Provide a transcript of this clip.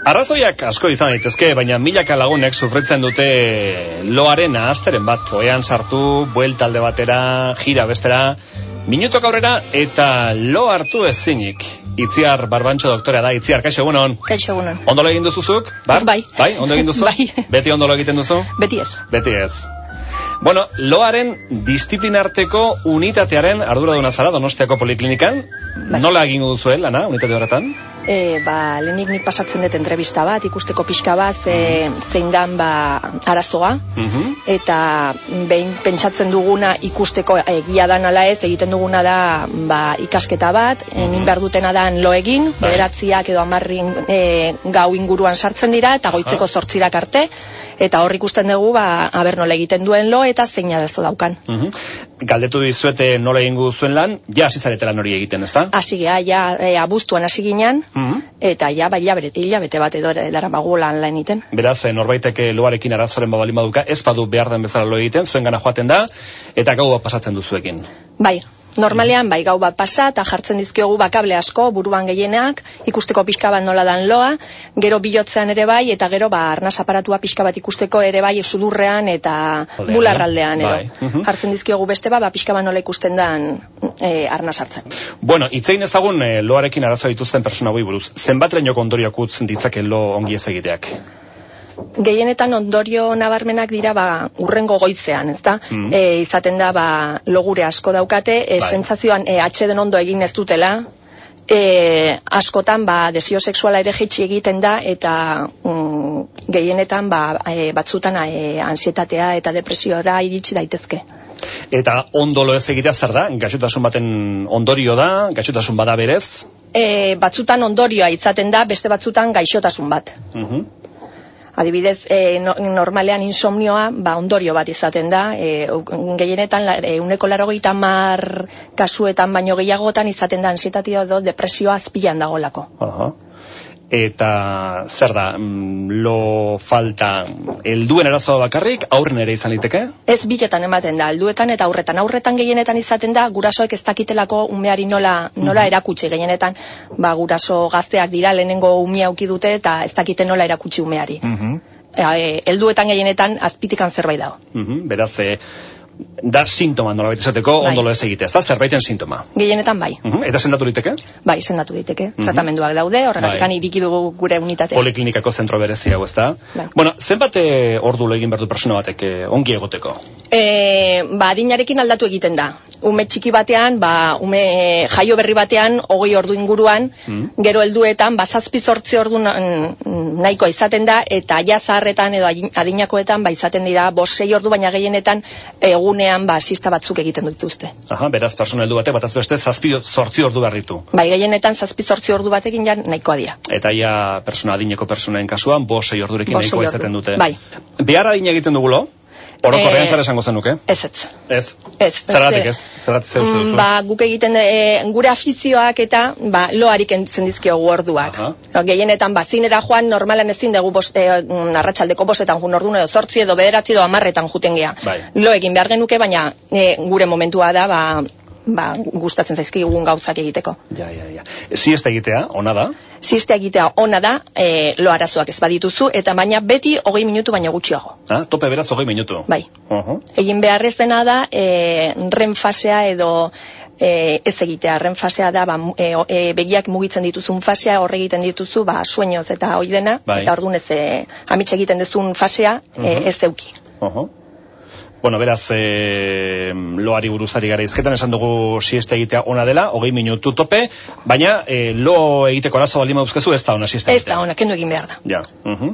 Arrazoiak asko izan daitezke, baina milaka lagunek sufritzen dute loaren ahasteren bat. Oean sartu, buelta alde batera, jira bestera, minutok aurrera eta lo hartu ezinik. Itziar Barbantxo doktorea da, Itziar, kaixo egunon. Kaixo egunon. Ondo lo egin duzuzuk? Bar? Bai. Bai, ondo egin duzu? Bai. Beti ondo lo egiten duzu? Beti ez. Beti ez. Bueno, loaren disiplinarteko unitatearen arduraduna zara Donostiako Poliklinikan. Bai. Nola egingo duzu lana, unitate horretan? E, ba, lehenik nik pasatzen dut entrevista bat, ikusteko pixka bat, ze, zein dan ba, arazoa, Mhm. eta behin pentsatzen duguna ikusteko egia dan ala ez, egiten duguna da ba, ikasketa bat, egin behar dutena da lo egin, Bai. bederatziak edo amarrin e, gau inguruan sartzen dira, eta goitzeko zortzirak arte, eta hor ikusten dugu, ba, aber nola egiten duen lo, eta zein arazo daukan. Mhm. Galdetu dizuete nola egingo zuen lan, ja hasi zaretela hori egiten, ezta? Hasi geha, ja, e, abuztuan hasi ginen, Mhm. eta ja, bai, hilabete, hilabete bat edo daramagu lan lan egiten. Beraz, eh, norbaitek eh, loarekin arazoren babalin baduka, ez badu behar den bezala lo egiten, zuen gana joaten da, eta gau bat pasatzen duzuekin. Bai, normalean bai gau bat pasa eta jartzen dizkiogu bakable asko buruan gehienak, ikusteko pixka bat nola dan loa, gero bilotzean ere bai eta gero ba arnaz aparatua pixka bat ikusteko ere bai sudurrean eta Aldean, bularraldean edo. bai, mhm. Jartzen dizkiogu beste bat, ba pixka bat nola ikusten dan e, arnaz hartzen. Bueno, itzein ezagun eh, loarekin arazo dituzten persona hauei buruz. Zenbatreñok ondorioak utz ditzake lo ongi ez egiteak? Gehienetan ondorio nabarmenak dira ba urrengo goizean, ezta? Mhm. E, izaten da ba logure asko daukate, e, Bai. sentsazioan e, atxeden ondo egin ez dutela, e, askotan ba desio sexuala ere jaitsi egiten da eta mm, gehienetan ba e, batzutan e, ansietatea eta depresiora iritsi daitezke. Eta ondo lo ez egitea zer da? Gaixotasun baten ondorio da, gaixotasun bada berez? E, batzutan ondorioa izaten da, beste batzutan gaixotasun bat. Mhm. Adibidez, e, no, normalean insomnioa ba, ondorio bat izaten da, e, gehienetan e, uneko larogeita mar kasuetan baino gehiagotan izaten da ansietatea edo depresioa azpilan dagolako. Aha. Eta zer da, mm, lo falta helduen arazoa bakarrik, aurren ere izan liteke? Ez biletan ematen da, alduetan eta aurretan. Aurretan gehienetan izaten da, gurasoek ez dakitelako umeari nola, nola erakutsi gehienetan. Ba, guraso gazteak dira lehenengo umia auki dute eta ez dakite nola erakutsi umeari. Mhm. E, helduetan gehienetan azpitikan zerbait dago. Mhm. Beraz, eh, da sintoma nolabait esateko, Bai. ondo lo ez egitea, ez da zerbaiten sintoma. Gehienetan bai. Mhm. Eta sendatu liteke? Bai, sendatu daiteke. Tratamenduak daude, horregatik Bai. iriki dugu gure unitatea. Poliklinikako zentro berezi hau, ez da? Bai. Bueno, zenbat eh, ordu egin behar du persona batek eh, ongi egoteko? E, ba, adinarekin aldatu egiten da. Ume txiki batean, ba, ume jaio berri batean, hogei ordu inguruan, Mm. gero helduetan, ba, zazpi zortzi ordu na- nahikoa izaten da, eta ja zaharretan edo adin- adinakoetan, ba, izaten dira, bos sei ordu, baina gehienetan egunean, ba, sista batzuk egiten dituzte. Aha, beraz, persona heldu batek, bataz beste, zazpi zortzi ordu behar ditu. Bai, gehienetan zazpi zortzi ordu batekin ja nahikoa dira. Eta ja persona adineko personaen kasuan, bo sei ordurekin Bost, nahikoa ordu. izaten dute. Bai. Behar adina egiten dugulo? Orokorrean Eh, zer esango zenuke? Ez ez. Ez. Ez. Zergatik Ze- ez? Zergatik ze uste Mm, duzu? Ba, guk egiten e, gure afizioak eta ba, loarik entzen dizkiogu orduak. Aha. No, gehienetan bazinera joan normalan ezin dugu bost, e, mm, arratsaldeko bostetan jun ordun edo zortzi edo bederatzi edo amarretan juten gea. Bai. Lo egin behar genuke, baina e, gure momentua da ba, ba, gustatzen zaizkigun gauzak egiteko. Ja, ja, ja. Siesta egitea, ona da? Ziste egitea ona da, e, lo arazoak ez badituzu, eta baina beti hogei minutu baino gutxiago. Ah, tope beraz hogei minutu. Bai. Uh Egin behar ez dena da, e, ren fasea edo e, ez egitea. Ren fasea da, ba, e, e, begiak mugitzen dituzun fasea, horre egiten dituzu, ba, sueñoz eta hoi dena, Bai. eta orduan ez, e, amitxe egiten duzun fasea, e, Mhm. ez euki. Bueno, beraz, e, loari buruzari gara izketan, esan dugu siesta egitea ona dela, hogei minutu tope, baina e, lo egiteko arazo baldin baduzkezu ez da ona siesta Ez egitea. da, ona, kendu egin behar da. Ja. Uh